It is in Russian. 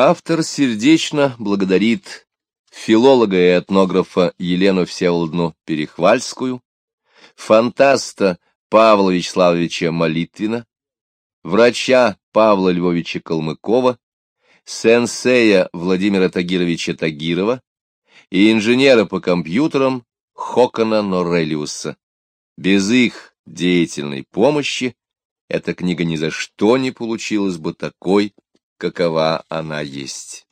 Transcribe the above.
Автор сердечно благодарит филолога и этнографа Елену Всеволодну Перехвальскую, фантаста Павла Вячеславовича Молитвина, врача Павла Львовича Калмыкова, сенсея Владимира Тагировича Тагирова и инженера по компьютерам Хокона Норелиуса. Без их деятельной помощи эта книга ни за что не получилась бы такой, какова она есть.